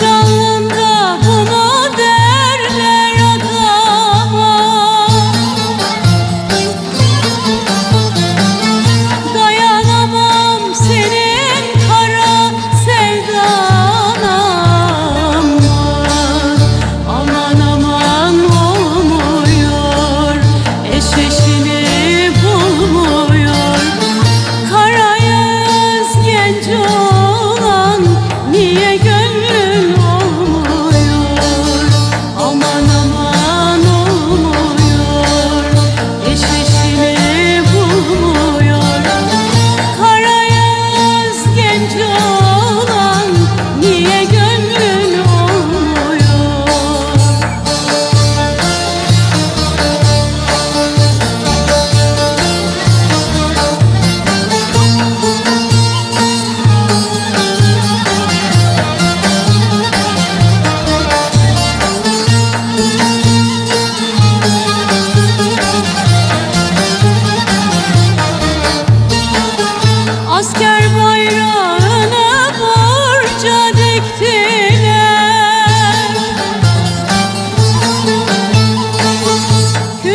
konuşalım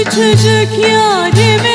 küçücük yarime